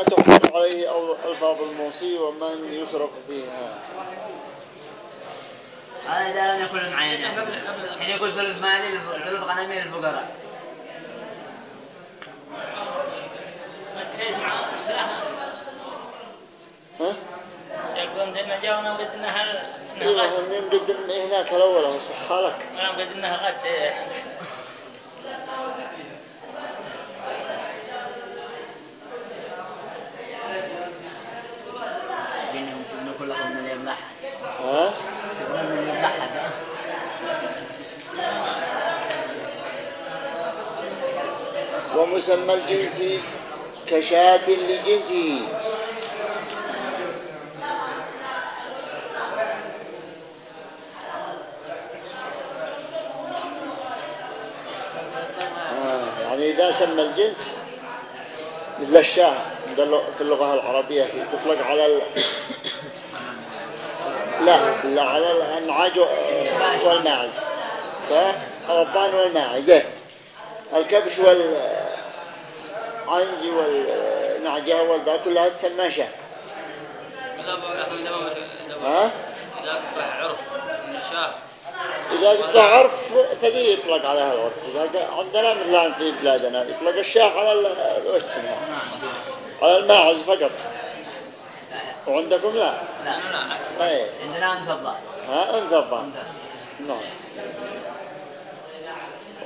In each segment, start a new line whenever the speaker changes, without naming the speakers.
ما تحمل عليه أو- ألفاظ الموصي ومن يصرف فيها.
هذا إذا لم يكن معين حين يقول ثلث مالي ثلث غنمي للفقراء.
ها؟
يقولون زي ما جاونا وقد انها إنها
أيوه
غد.
هناك الأول هو صحة لك.
أنا قد إنها غد إيه.
بينهم انه كلكم من اليوم لحد
ومسمى الجنس كشاة لجنسه آه يعني إذا سمى الجنس مثل الشاة في اللغة العربية تطلق على على الأنعاج والماعز. سواء على الضان والماعز. إيه. الكبش والعنز والنعجة والذا كلها تسمى شاة. ها؟
إذا أصبح عرف من
إذا قلت عرف فذي يطلق عليها العرف إذا عندنا مثل الآن في بلادنا يطلق الشاة على ال- الوسن على الماعز فقط. وعندكم لا.
لا.
لا لا عكس.
أي
عندنا انثى الضال
ها أنثى الضان نعم.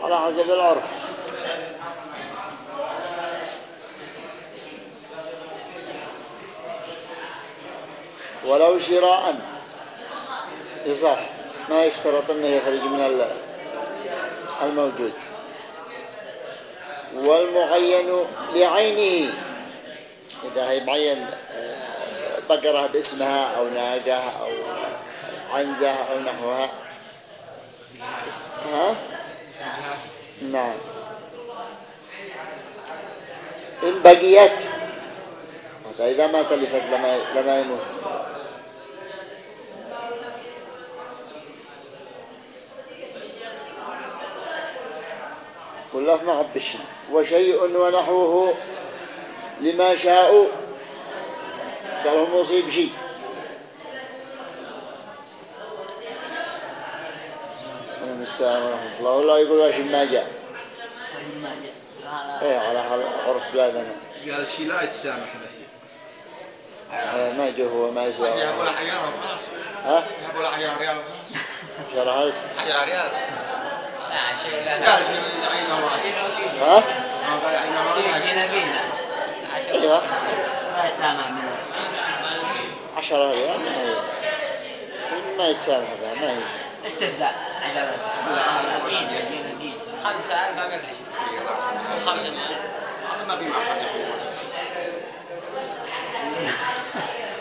على حسب العرف. ولو شراء. يصح ما يشترط أنه يخرج من ال- الموجود. والمعين لعينه إذا هي معين بقرة باسمها أو ناقة أو عنزة أو نحوها. ها؟ نعم. إن بقيت. هذا إذا ما تلفت لما لما يموت. كله ما الشيء وشيء ونحوه لما شاءوا قالوا مصيب شيء عليكم السلام ورحمة الله والله يقول إيش ما جاء إيه على عرف بلادنا
قال الشيء لا يتسامح به
ما جو هو ما يسوى
له حجر وخلاص
ها
له حجر ريال وخلاص
شرح ألف
حجر ريال
لا شيء لا
قال شيء يعينه واحد
ها
ما قال
جينا بينا
أيوه
ما يتسامح
عشرة ريال ما هي. ما يتسامح بها ما هي.
استهزاء.
خمسة أقل شيء خمسة
ما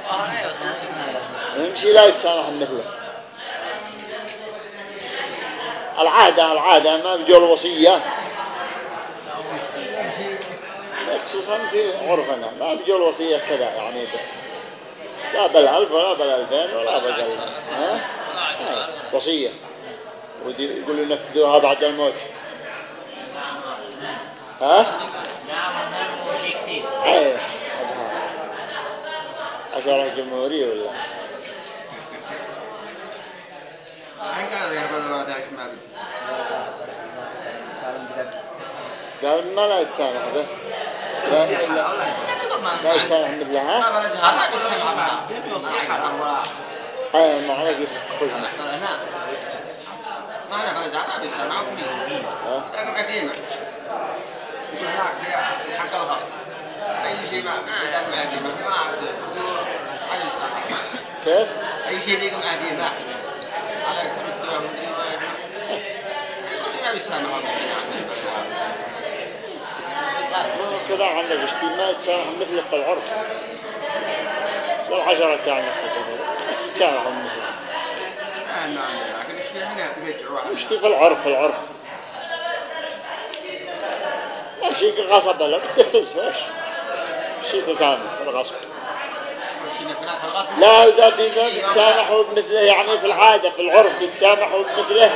وهذا يوصل
يمشي لا يتسامح مثله. العادة العادة ما بيجوا الوصية خصوصا في عرفنا ما بيجوا الوصية كذا يعني. لا بالألف ولا بالألفين ولا بقل ها؟ ها، وصية. ودي يقولوا ينفذوها بعد الموت. ها؟
نعم
إيه عشرة جمهورية ولا؟
قال ما
لا يتسامح به. لا لا, يتسامح مثلها
ما جهال ما
ما عليك
ناس ما أنا بلا جهال ما بيسمع وكذي
ها؟
لكن عقيمة يقول هناك في حق الغصب. أي شيء ما ما يداك عقيمة ما عاد أي سمع
كيف؟
أي شيء ليك عقيمة على ترد مدري وين. يعني كل شيء ما بيسمع
كذا عندك اشتي ما يتسامح مثله في العرف. في العشرة كان بس بيسامحوا مثله
لا ما عندنا لكن الشيء هنا بيرجعوا
اشتي في العرف في العرف؟ ما شيء غصب لا بتدفز إيش شيء تسامح في الغصب. لا إذا بما بيتسامحوا بمثله يعني في العادة في العرف بيتسامحوا بمثله.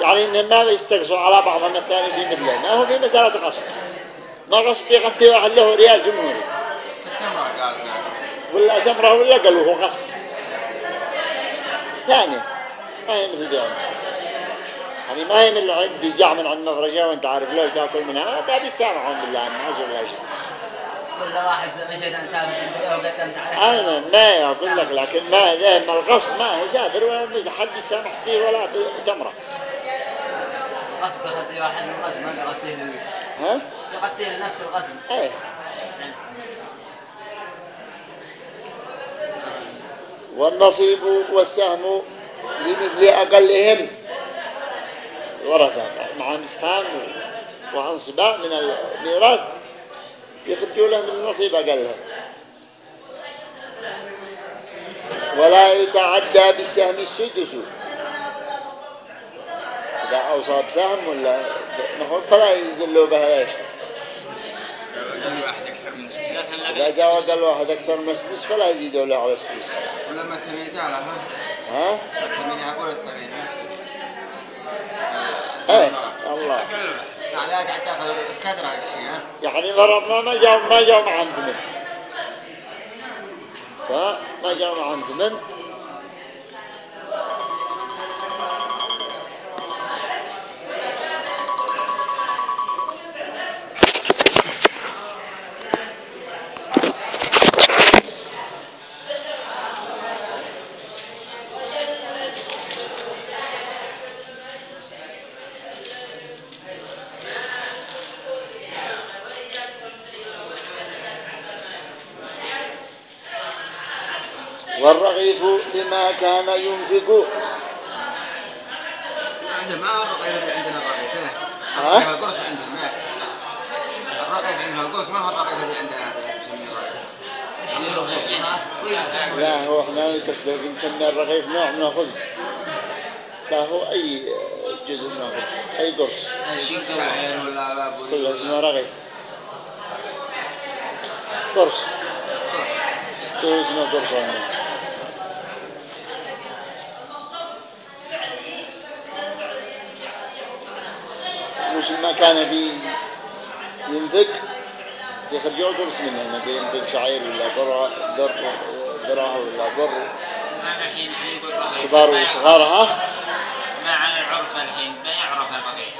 يعني إنهم ما بيستقصوا على بعضهم الثاني في مثله. ما هو في مسألة غصب. ما غصب يغثي واحد له ريال جمهوري. تمرة ولا قالوا هو غصب ثانية ما هي مثل دي. يعني ما هي من اللي عندي جاء من عند مفرشة وانت عارف لو تاكل منها ده بيتسامحون بالله الناس ولا شيء.
كل واحد مشيت أنا سامح أنت لو قدمت على
أنا ما أقول لك لكن ما ذا ما الغصب ما هو سابر ولا حد يسامح فيه ولا بتمرة.
غصب يخطي واحد من الغصب ما لل-
ها؟
لنفس الغصب
إيه. والنصيب والسهم لمثل أقلهم. الورثة مع سهام وعنصباء من الميراث يخرجوا لهم النصيب أقلهم. ولا يتعدى بالسهم السدس. إذا أوصى بسهم ولا نحو فلا ينزلوا بها ليش
قال واحد أكثر من
لكن
إذا جاء وقال واحد أكثر من السدس فلا يزيدوا له على السدس
ولما الثمين زالة ها؟
ها؟
الثمين أقول الثمين
إيه الله.
يعني لا تعدى في الكثرة هالشيء ها؟
يعني فرضنا ما جاء ما جاء معهم ثمن. صح ما جاء معهم ثمن. والرغيف لما كان ينفق.
عندهم ما الرقيف اللي عندنا الرقيف إيه
ها؟
القرص عندهم إيه الرقيف عندهم القرص ما هو الرقيف اللي عندنا هذا
لا هو إحنا قصده بنسمي الرغيف نوع من الخبز. لا هو أي جزء من الخبز أي قرص. كله اسمه رغيف. قرص.
قرص.
اسمه قرص. عندنا مش ما كان بي ينفق يخرجوا قرص منه إنه بينفق شعير ولا ذرة ذر ذرة ولا
ما الحين يقول رغيف.
كبار
ما-
وصغار ها؟
ما على العرف الحين ما يعرف الرغيف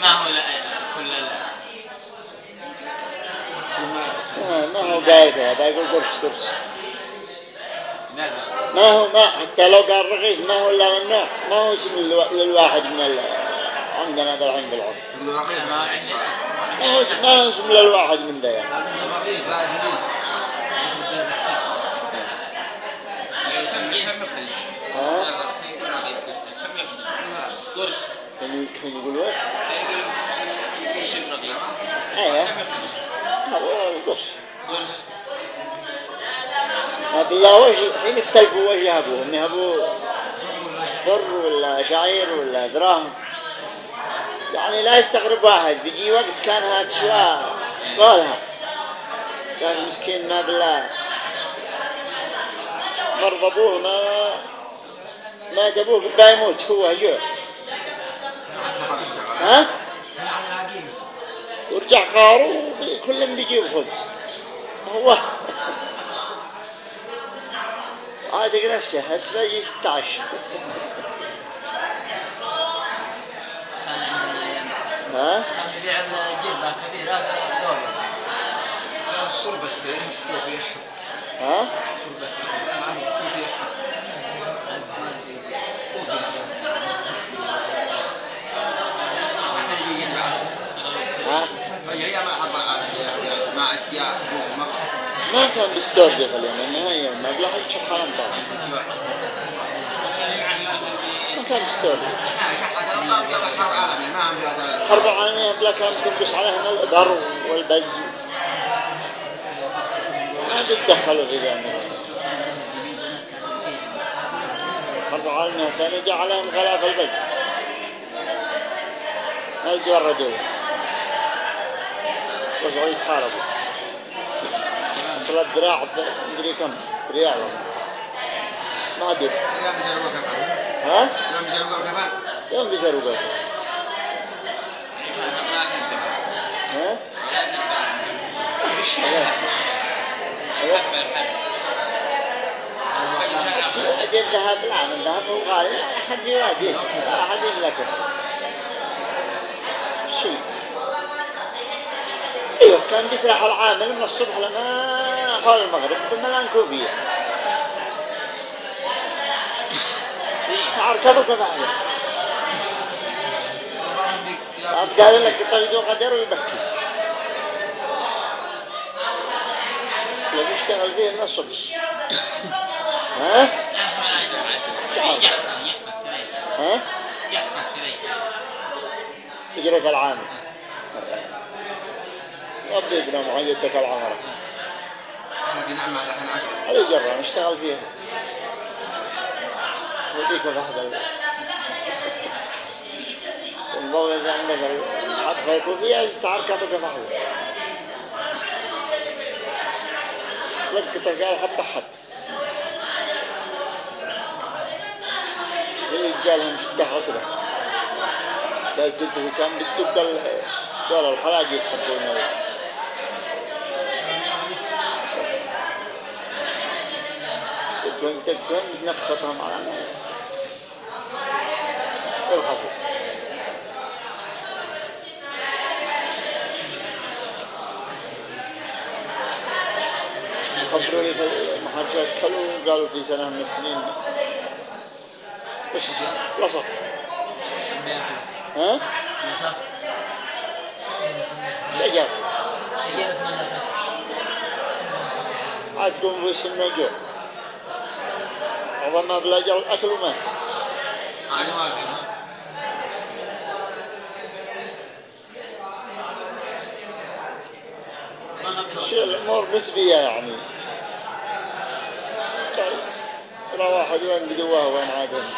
ما هو لا كل ال-
ما- ما هو قايد هذا يقول قرص قرص.
لا لا.
ما هو ما حتى لو قال رغيف ما هو إلا للنوع ما هو اسم للو- للواحد من. عندنا ذا الحين بالعرف
ما
اسم للواحد من ذا يعني.
لازم ليس
ها كان يقول وين؟ أيوه هو بالله وجه حين اختلفوا وجه أبوهم ابوه بر ولا شعير ولا دراهم يعني لا يستغرب واحد بيجي وقت كان هاد سواء قالها كان مسكين ما بالله. مرض أبوه ما ما أبوه قبل يموت هو جوع ها؟ ورجع قارو كلهم بيجيب خبز هو. عادق نفسه هسه يجي 16
كان عندنا أيام
ها؟
كان يبيع الجبه كبيره دولار
صربة كوفي
ها؟
صربة كوفي
ما
ها
هي ما عاد يا
ما كان بستور دي في اليوم النهاية ما بلا حد شحال طبعا ما كان بستور
حتى لو قالوا يوم الحرب العالميه ما عم
حرب عالمية بلا كان تنقص عليهم الإبر والبز ما بيتدخلوا في ذا حرب عالمية ثانية جاء عليهم غلاف البز ناس دوردوا رجعوا يتحاربوا. وصلت دراع مدري كم ريال. ما أدري.
يوم بيسرقوا كفن
ها؟
يوم بيسرقوا كفن
يوم بيزروا بيته الذهب هو غالي لا أحد لا أحد يملكه شيء أيوه كان بيسرح العامل من الصبح لما حول المغرب في الملان كوفية تعركبوا كفاية عاد قال لك طريقه قدر ويبكي لو يشتغل فيه الصبح ها؟ ها؟ اجرة العامل. ربي ابن معيدك العمرة
إحنا دي نعمل الحين عشرة
هذه جرة نشتغل فيها وديك واحدة تنظر إذا عندك الحب الكوفية تعركب كفاحة لك تلقى حبة حب زي الرجال مش عصره. زي جدتي كان بتدق ال- دول الحلاق يفتحون تكون تكون تنخطهم على الخفو خبروني في المحاجات كلوا قالوا في سنة من السنين. وش اسمه؟ وصف. ها؟
نصف
شجر عاد تكون في وسط النجوم أظن ما بلا جل أكل ومات.
أنا واقف ها؟
شيء الأمور نسبية يعني طيب، ترى واحد وين قدواه وين عادهم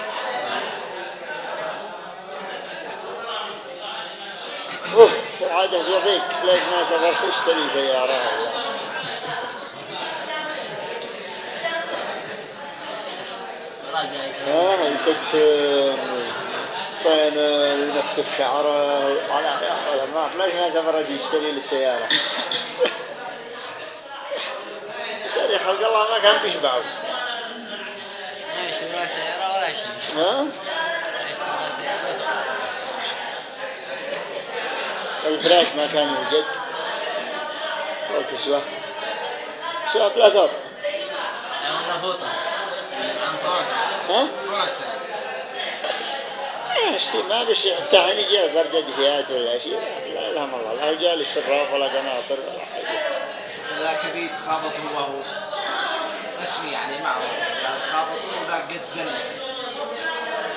أوه عاده بيضيق ليش ما سافر تشتري سيارة؟ والله.
والله جاي
آه الكتم طين ينكتف شعره على على ما ليش ما سافر يجي يشتري لي سيارة تاريخ خلق الله ما كان بيشبعه
ما يشتري سيارة ولا شيء
ها
سيارة
الفراش ما كان يوجد والكسوة كسوة بلا ثوب ها؟ اشتي ما بشي حتى حين يجي برد دفيات ولا شيء. لا لا لهم الله لا رجال الشراف ولا قناطر ولا حاجة.
ذاك ذي تخابط هو. هو رسمي يعني معه. ذاك تخابط وذاك قد زنة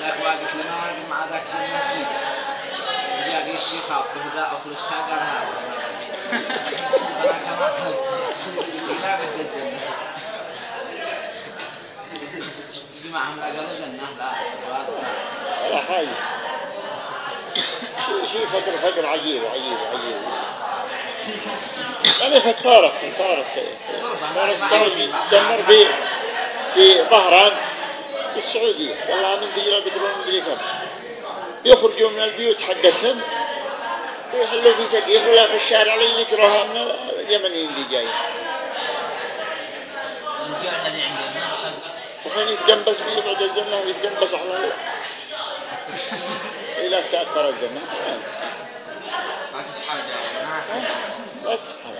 ذاك واقف لما مع ذاك ذا لا لا قالوا لا
حاجة فقر فقر عجيب عجيب عجيب يعني فتارة فتارة. فتارة استوى تدمر في في ظهران. السعودية والله من تجرى بترول مدري كم يخرجوا من البيوت حقتهم. ويحلوا في سقيف ولا في الشارع اللي يكرهها من اليمنيين دي جايين وحين يتقنبس بيبعد الزنة ويتقنبس على الله. إذا تأثر الزنة الآن
ما تسحب ما
لا تسحب.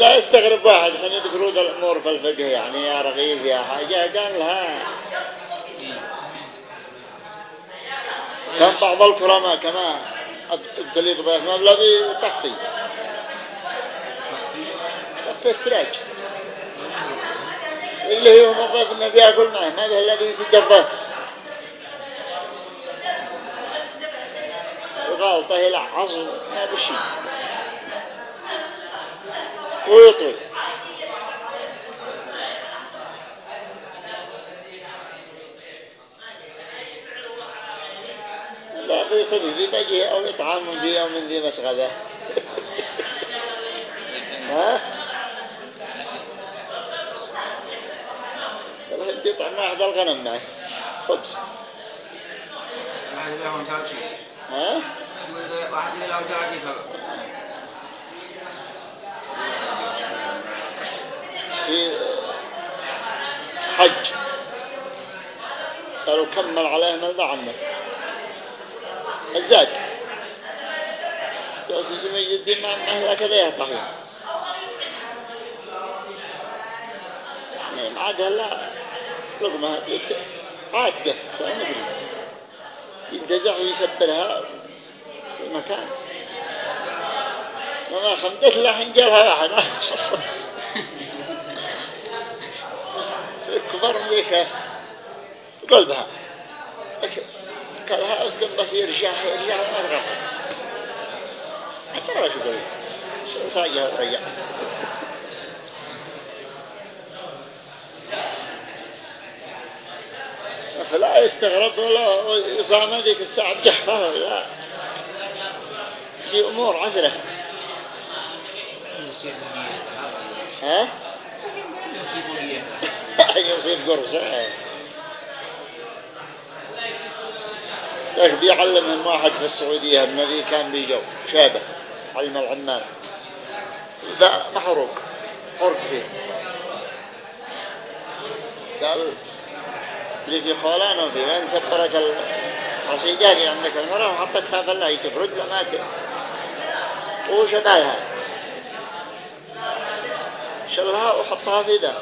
لا يستغرب واحد حين يذكروا ذا الأمور في الفقه يعني يا رغيف يا حاجة قال لها كان بعض الكرماء كما أبتلي بضيف ما بلا بيطفي طفي السراج. اللي هو الضيف انه بياكل معه ما به الذي يسد الضيف. وغالطه يلعص ما بشي ويطوي. لا بيصدق ذي بيجي أو يطعم في يوم من ذي مسغبة. ها؟ بيطعم واحد الغنم معه. خبز.
يعني لهم ثلاث كيس.
ها؟
واحد لهم تراكي
في حج. قالوا كمل عليه ماذا عنك الزاد. يقول في جميع الدين ما ما هكذا يهطحون يعني ما عاد هلا لقمة عاتقة ما أدري ينتزع ويسبرها في مكان. وما خمدت لحن قالها واحد. كبر ذيك قلبها. قالها وتقوم بس يرجع يرجع تغرب حتى شو قال شو ساقها ورجع فلا يستغرب ولا إصامة ذيك الساعة بجحفة. ولا دي أمور عسرة ها؟ قرص ها. ذاك بيعلمهم واحد في السعودية ابن ذي كان بيجو شابة علم العمال. ذا محروق حرق فيه. قال تدري في خولانه في وين سبرت العصيدة اللي عندك المرأة وحطتها في الله تبرد لا ما تبرد وشبالها شلها وحطها في ذا.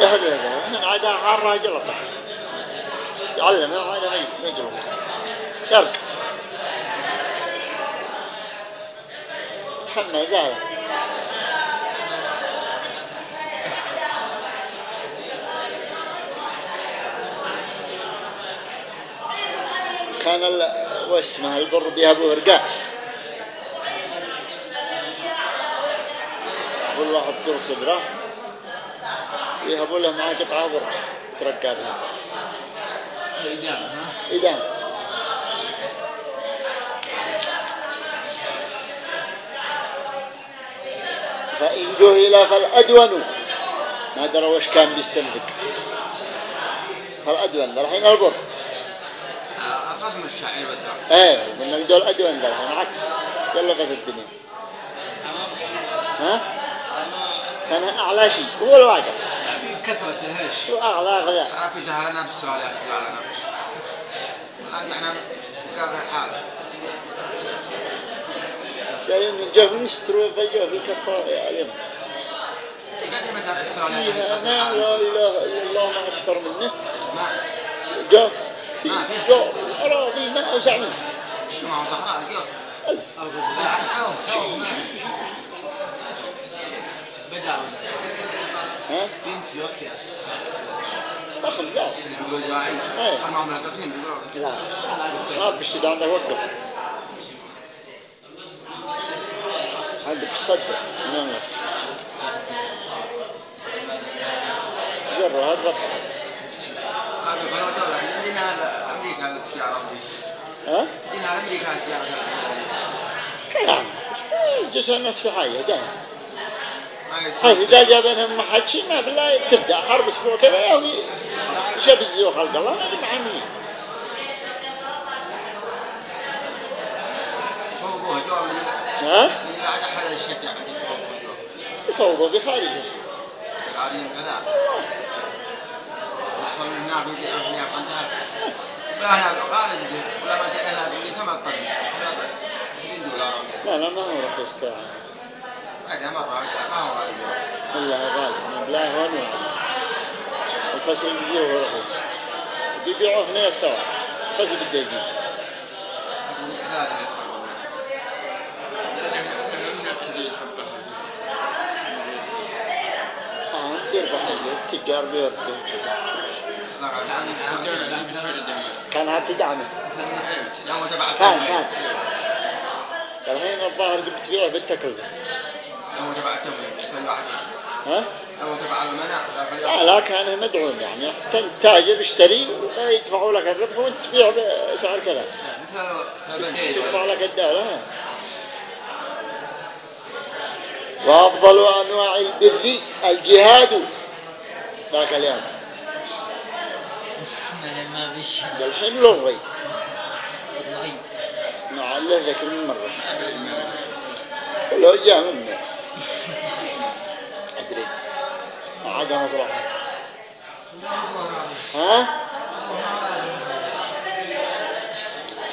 في هذا هذا عادها حارة جلطة يعلمها عادها يجلط سرق تحمى زالة كان. واسمه البر بيهبوا رقاء كل واحد صدره يهبوا له معاه قطعة بر يترقى بها
الإدامة ها
إذا فإن جهل فالأدون. ما درى وش كان بيستنفق فالأدون. ده الحين البر.
القسم الشاعر بالدرام
إيه قلنا دول أدون ده الحين عكس قلبت الدنيا. ها؟ كان أعلى شيء. هو الواقع.
كثرة الهش.
هو أعلى. غذاء
في زهلنا باستراليا في زهلنا الآن إحنا قابل الحالة.
يعني الجو يستروا الجو في كفاءة عليهم
مثلا أستراليا
فيها ما لا إله إلا الله ما أكثر منه.
ما؟
جاف في. جو الأراضي ما أوسع منه.
شو ما هو صحراء حوم
بدأوا.
ها
بنت
اللي هم القصيم بيقولوا
لا ما بالشدة وقف عندك تصدق نعم بطل
ما بيخلوا دولة عندنا التجارة وليش
ها
دينها أمريكا التجارة
كلام جزء الناس في حاجة دائما
ما يصير
إذا جاب بينهم ما حد شيء ما بالله تبدأ. حرب أسبوع كذا يومي شبز وخلق الله ما أدري معاملين
فوقوه جواب من
ها؟ يفوضوا بخارجه.
قاعدين كذا. وصل من هناك يبيع في هناك خمسة ألف ولا هنا قال زدي ولا ما سأل لها بيجي كم الطريق ولا ب 20 دولار.
لا لا ما هو رخيص كان
بعدها مرة ما هو غالي
إلا غالي مبلاه هون الفصل اللي يجيه هو رخيص بيبيعوه هنا سوا. فصل بالدقيق التجار بيربح كان هات دعمه
يوم تبع
كان كان. الحين الظاهر اللي بتبيعه
تبع عليه
ها؟
يوم تبع المنع
لا لا كان مدعوم يعني. تاجر اشتري يدفعوا لك الربح وانت تبيع بسعر كذا. تدفع لك الدولة ها. وأفضل أنواع البر الجهاد ذاك اليوم.
ما بيش
ده الحين لغي مع الله ذكر من مرة. لو جاء منه. عدا مصلحة ها؟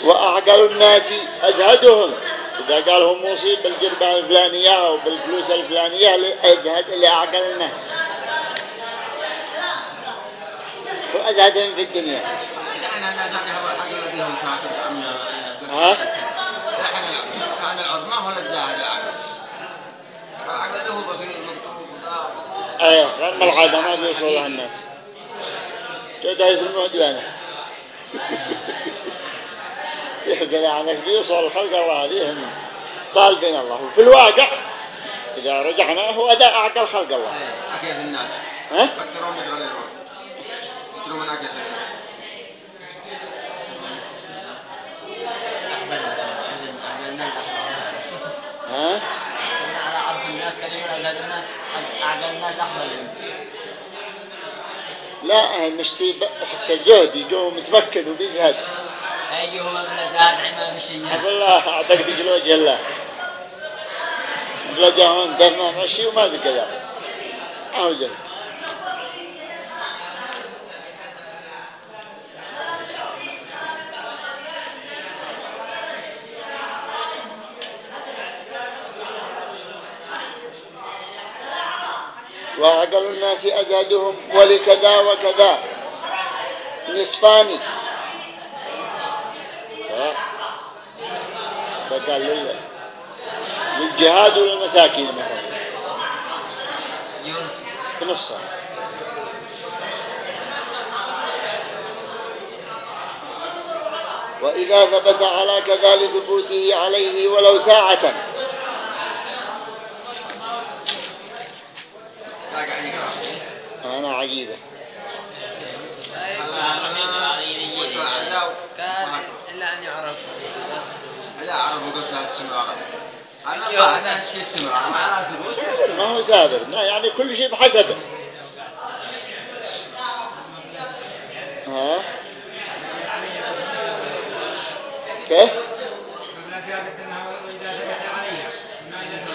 وأعقل الناس أزهدهم. إذا قال هم مصيب بالجربة الفلانية أو بالفلوس الفلانية أزهد لأعقل الناس. وأزهدهم في الدنيا. ها؟
العظمى هو الزاهد العقل العقل هو بسيط
أيوه غير ما العادة ما بيوصل لها الناس. كده يسموه ديوانه يحقد عنك بيوصل الخلق الله هذيهم طالبين الله. وفي الواقع إذا رجعنا هو أداء أعقل خلق الله.
أكيس الناس.
ها؟
أكثرهم ذكر للموت يكثرون من أكيس الناس.
ها؟
كنا على عرف الناس كلمة أزهد الناس أعقل الناس أحبل
لا مشتي حتى الزهد يجو متمكن وبيزهد.
أي هو من الأزهاد عما مش الناس
أقول الله أعطيك ديك الوجه الله بلا جهون دم ما مشي وما زق ذا وأقل الناس أزهدهم ولكذا وكذا. نصفان؟ ده قال لل... للجهاد وللمساكين مثلا. في نصها وإذا ثبت على كذا لثبوته عليه ولو ساعة
لا قاعد
أنا عجيبة.
إلا أن يعرف.
لا عرفوا قصة الاستمرار أنا الله الناس شيء استمرار.
سابر ما هو سابر ما يعني كل شيء بحسبه ها؟ كيف؟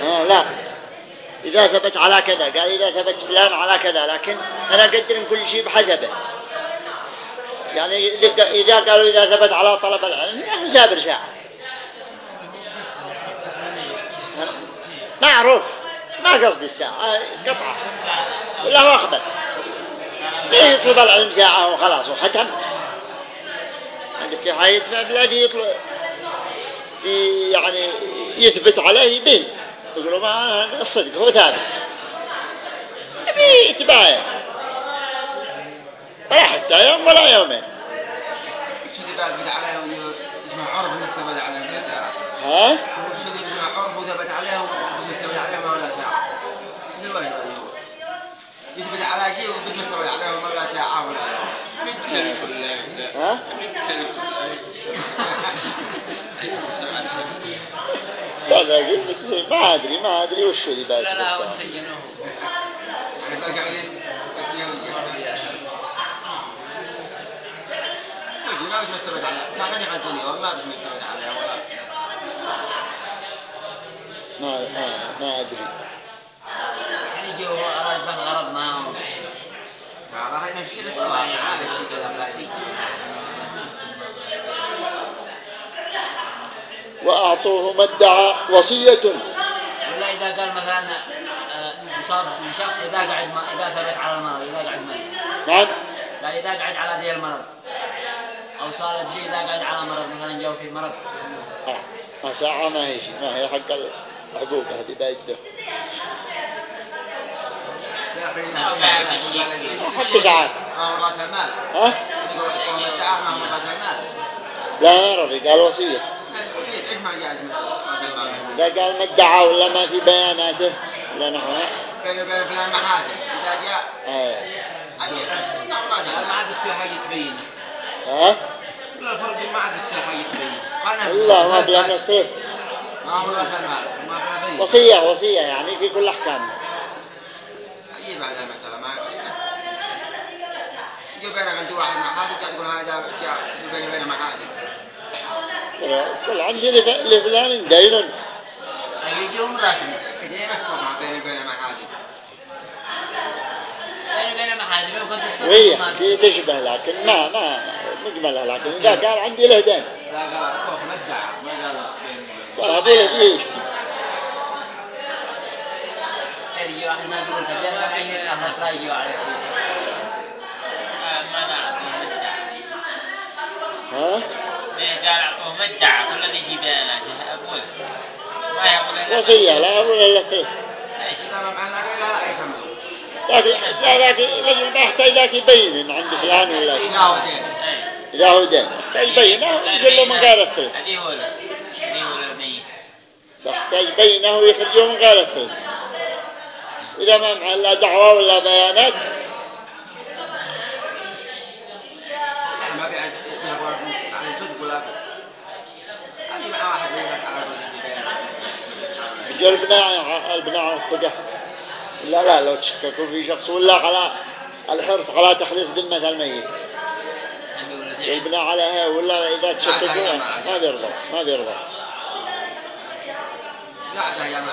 آه لا. إذا ثبت على كذا قال إذا ثبت فلان على كذا لكن أنا أقدر كل شيء بحسبه. يعني إذا- قالوا إذا ثبت على طلب العلم نحن سابر ساعة. معروف. ما قصدي الساعة قطعة. ولا هو أخبر يطلب العلم ساعة وخلاص وختم. هذا في حياة الذي يطلب يعني يثبت عليه يبين يقولوا ما الصدق هو ثابت يبي يتباين ولا حتى يوم ولا يومين
وش اللي بعد عليه اسمه انه ثبت عليه
ها
وش اللي اسمه عرف وثبت عليه واسمه ثبت عليه ما ساعة مثل وين يثبت على شيء واسمه ثبت عليه وما ولا ساعة ولا يوم
ها ما ادري ما ادري وش اللي باش
لا لا
بس.
وسجنوه
ما عليه حد يوم ما عليه ولا
ما ما, ما ادري
يعني بس غرض ما هو
هذا الشيء هذا الشيء كذا بلا شيء
وأعطوه ما ادعى وصية.
ولا إذا قال مثلا آه، يصاب لشخص إذا قعد ما إذا ثبت على المرض إذا قعد مريض
نعم.
قال إذا قعد على ذي المرض. أو صارت شيء إذا قعد على مرض مثلا جو في مرض.
آه. ساعة ما هي شيء ما هي حق الحقوق هذه بايده حق اسعاف
ما هو راس المال.
ها؟
يقول راس المال.
لا ما رضي قال وصية.
إيش ما جاز
إذا قال ما ادعى ولا ما في بياناته ولا نحو
بينه وبين فلان محاسن إذا جاء راس
ما عاد في حاجة تبين.
ها؟
لا الفرق ما عاد في حاجة تبين.
قناه
الله ما بلا
بس.
نصير
ما هو رأس المال.
ما بلا بين
وصية وصية يعني في كل أحكامها
أجيب هذا المسألة ما يجي بينك أنت واحد محاسب تقول هذا جاء بيني وبينه محاسب
كل عندي لف- لفلان دين
راسنا
كده مفهوم بيني وبين
وكنت اسكت
وهي
ما
هي تشبه لكن ما ما مجملها لكن إذا قال عندي له دين.
لا قال
أقول له دي يشتي
يجي واحد ما يقول كذا ما في يتخلص لا يجي على شيء
ما نعطيه مدعى
ها
مدعى كل الذي يجي بيانات أقول. ما يقول لنا
وصية لا أقول إلا الثلث
إذا ما معنا لا
ذاك لكن ما يحتاج ذاك يبين إن عند فلان ولا شيء.
إذا هو دين.
إيه.
إذا هو دين. يحتاج يبينه يقول له من قال الثلث
هذه هو هذه هو الميت
يحتاج بينه ويخرجه من قال الثلث إذا ما معه لا دعوة ولا بيانات
يعني ما بيعد يبغى يعني صدق ولا أنا مع واحد من الناس على كل بيان
يجوا البناء البناء على الثقة لا لا لو تشككوا في شخص ولا على الحرص على تخليص ذمة الميت البناء عليها ولا إذا تشككوا ما بيرضى ما بيرضى
لا عدا يا ما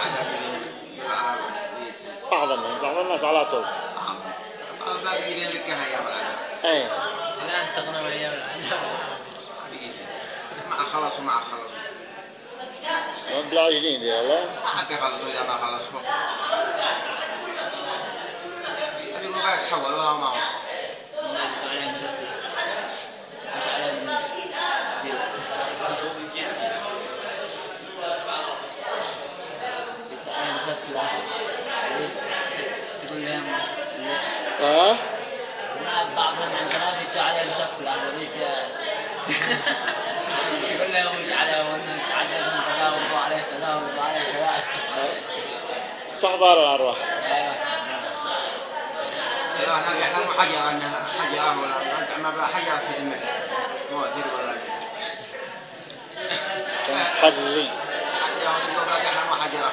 بعض الناس بعض الناس على طول
بعض لا بيجي بين يا ما عدا
إيه
لا انتقنا وياه العذاب
مع خلصوا مع خلصوا
جديد يا لا
ما حد يخلصوا إذا ما خلصوا يقولوا قاعد تحولوا ما هو
تقول لهم
ها
بعضهم عندنا بيتوا عليه مسكلة بيت تقول لهم مش عليه وانه تعدد من كذا وضو عليه كذا وضو عليه كذا
استحضار الأرواح
أيوه
لا أنا بيحلموا حجرة أنها حجرة ولا زعما بلا حجرة في ذمته مو أثير ولا
كانت حري
حتى لو صدقوا بلا بيحلموا حجرة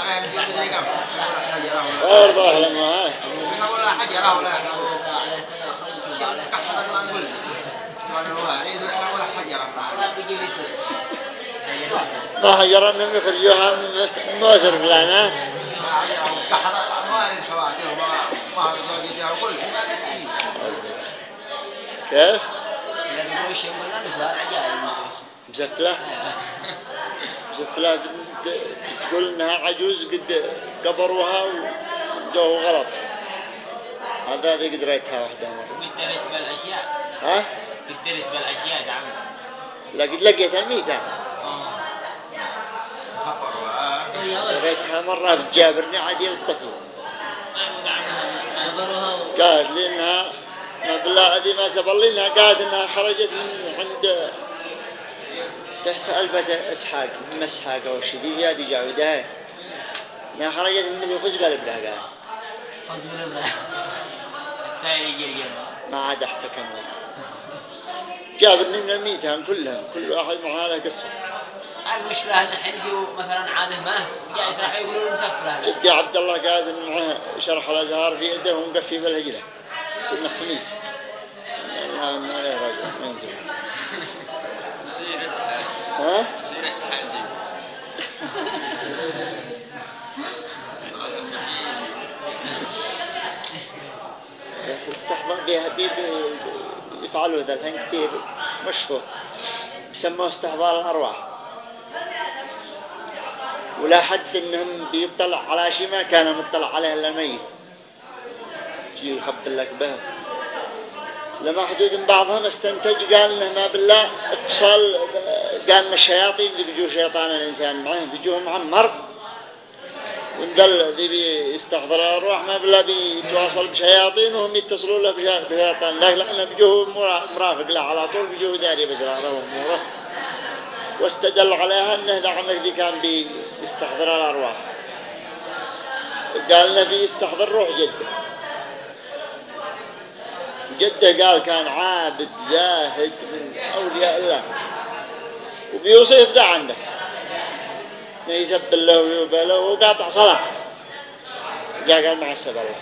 عليهم يجي مدري كم ولا حجرة ولا
لا يرضى أهل ما ها
إحنا ولا حجرة ولا
عليه
كحلت ما نقول
ما
هجر أنهم يخرجوها من موثر فلان ها
حجرة كحلت ما أريد فواتير وكل شيء ما بدي
كيف؟ مزفلة. مزفلة. تقول إنها عجوز قد قبروها وجوه غلط. هذا هذه قدرتها واحدة مرة.
قدرت بالاشياء
ها؟
قدرت بالاشياء دعم
لا قد لقيتها ميتة. قدرتها مرة بتجابرني عادي الطفل قالت لي إنها ما بالله هذه ما سبق لي قالت إنها خرجت من عند تحت علبة إسحاق من إسحاق أو شيء فيها دي جاودة إنها خرجت من مثل خزق قلبها قال.
خذوا الابره
حتى يجي الجنة
ما عاد أحتكم. جابرني من الميتان كلهم كل واحد معاه له قصة.
المشكلة الحين مثلا عادة ما جاي مسفره
جدي عبد الله قاعد معه شرح الأزهار في يده ومقفي بالهجرة. قلنا حميس لا لا لا رجل ما ينزل. ها؟ استحضر بها بي يفعلوا ذا الحين كثير. مشهور. يسموه استحضار الأرواح. ولا حد إنهم بيطلع على شيء ما كان مطلع عليه إلا الميت. يجي يخبر لك به. لما حدود بعضهم استنتج قال انه ما بالله اتصال قال ان الشياطين ذي بيجوا شيطان الإنسان معه بيجوه معمر ونذل ذي بيستحضر الأرواح ما بالله بيتواصل بشياطين وهم يتصلوا له بشيطان ذاك لأنه بيجوه مرا- مرافق له على طول بيجوه داري بزراره واموره واستدل عليها إنه ذا ذي كان بيستحضر الأرواح. قال انه بيستحضر روح جده. جده قال كان عابد زاهد من أولياء الله. وبيوصف ذا عندك. يسب الله ويوبى له وقاطع صلاة. جاء قال مع السب الله.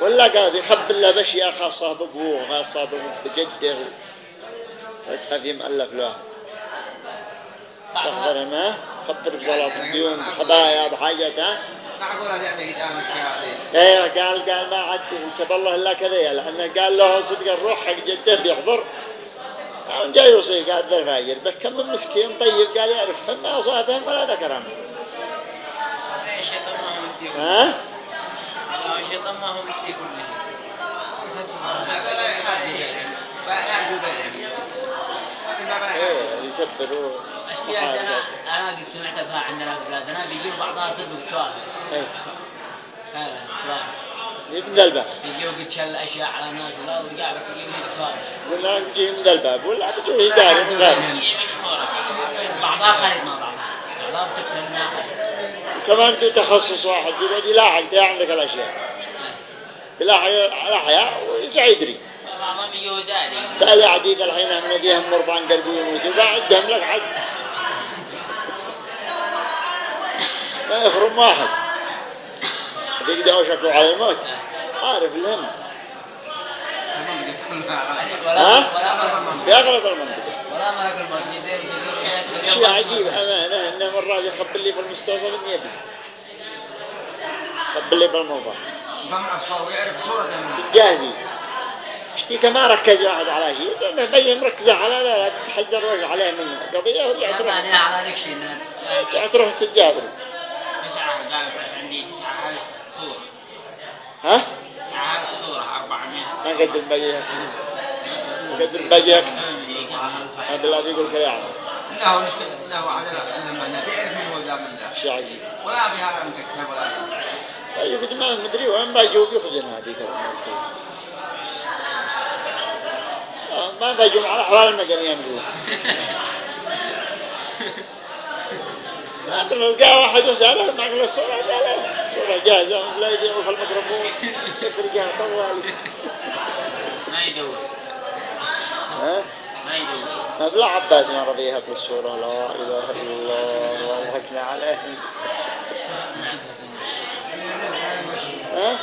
ولا قال بيخبر له باشياء خاصة بأبوه خاصة بجده. في مؤلف لواحد ما خبر بصلاة الديون. بخبايا بحاجتها
معقول هذا يعني قدام الشياطين
إيه قال قال ما عاد سب الله إلا كذا. لأنه قال له صدق الروح حق جدة بيحضر. قام جاي يوصي قال ذا الفاجر. بس كم من مسكين طيب؟ قال يعرفهم ما وصابهم ولا ذكرهم
هذا الشيطان ما هو مدي
ها؟
هذا الشيطان ما هو مدي كله
يسبروا.
اشتياق أنا قد سمعت بها عندنا في بلادنا بيجيب بعضها سب بالتوابع إيه
يجيب من الباب
يجيو قد شل اشياء على الناس ولا وقاعد تجيب من التوابع
قلنا بيجي من الباب ولا بيجي يداري من
مشهورة
بعضها خريط مع بعضها بعضها تكتب منها
كمان عنده تخصص واحد بيقعد يلاحق ده عندك الاشياء يلاحق على حياة ويرجع يدري سأل عديد الحين من يديهم مرضى قلبه يموتوا بعدهم لك حد ما يخرم واحد. ده شكله على الموت. عارف الهم
يعني
ها؟ في أغلب المنطقة. شيء عجيب أمانة. إنه مرة يخبر لي في المستوصف إني يبست. خبر لي بالموضوع
بم أصفر ويعرف صورة من
جاهزين اشتيك ما ركز واحد على شيء. أنا بين مركزة على لا لا بتحذر وجه عليه منه. قضية ورجعت تروح.
يعني على نكشي الناس
رجعت تروح
قال عندي تسعة ألف صورة.
ها؟
تسعة ألف صورة أربعمية
ما قدر بجيك قدر بجيك هذا لا بيقول كذا يعني
إنه مشكلة إنه عدل إنه ما بيعرف من هو ذا من ذا
شيء عجيب
ولا فيها مكتب ولا
طيب ما مدري وين بيجوا بيخزن هذيك الأمور كلها. آه، ما على الأحوال المدنية مثل جاء واحد وسأله معك الصورة قال له الصورة جاهزة لا يضيعوا في الميكروفون. يخرجها طوالي.
ما يدور.
ها؟
ما يدور.
ابن عباس ما رضي يهب الصورة لا إله إلا الله والحكنا عليه ها؟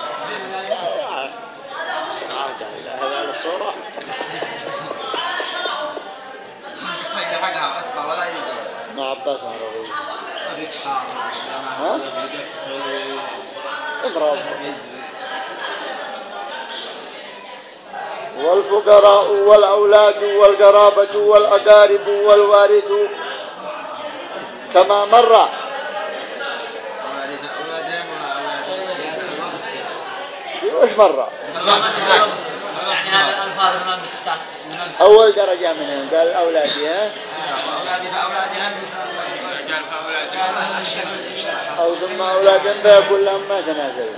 قال لا هذا الصورة. ابن عباس ما رضي.
ها؟
امراض والفقراء والأولاد والقرابة والأقارب والوارث كما مر. دي وش مرة
يعني هذه الألفاظ ما بتستعمل.
أول درجة منهم قال أولادي ها؟
أولادي
فأولاد
أو ثم أولاد فيكون لهم ما
جد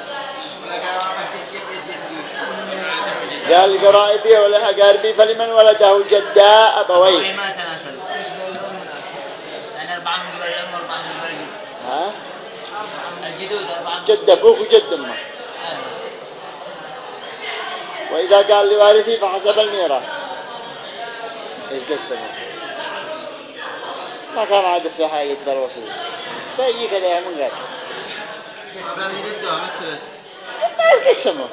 قال قرائبي ولا أقاربي فلمن ولده جدا أبويه
أبوي ما تناسلوا يعني أربعة من قبل الأم وأربعة من قبل.
ها؟
الجدود أربعة من
جد أبوك وجد أمك
آه.
وإذا قال لوارثي فحسب الميراث. يتقسموا ما كان عادة في حاجة ذا الوصية فيجي كذا يا من غير ما يتقسموا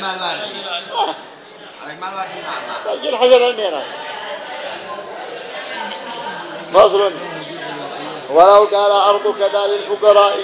ما الوالدي
ما
ما الوالدي ما ما
فيجي حسب الميراث فصل ولو قال أرضك ذا للفقراء.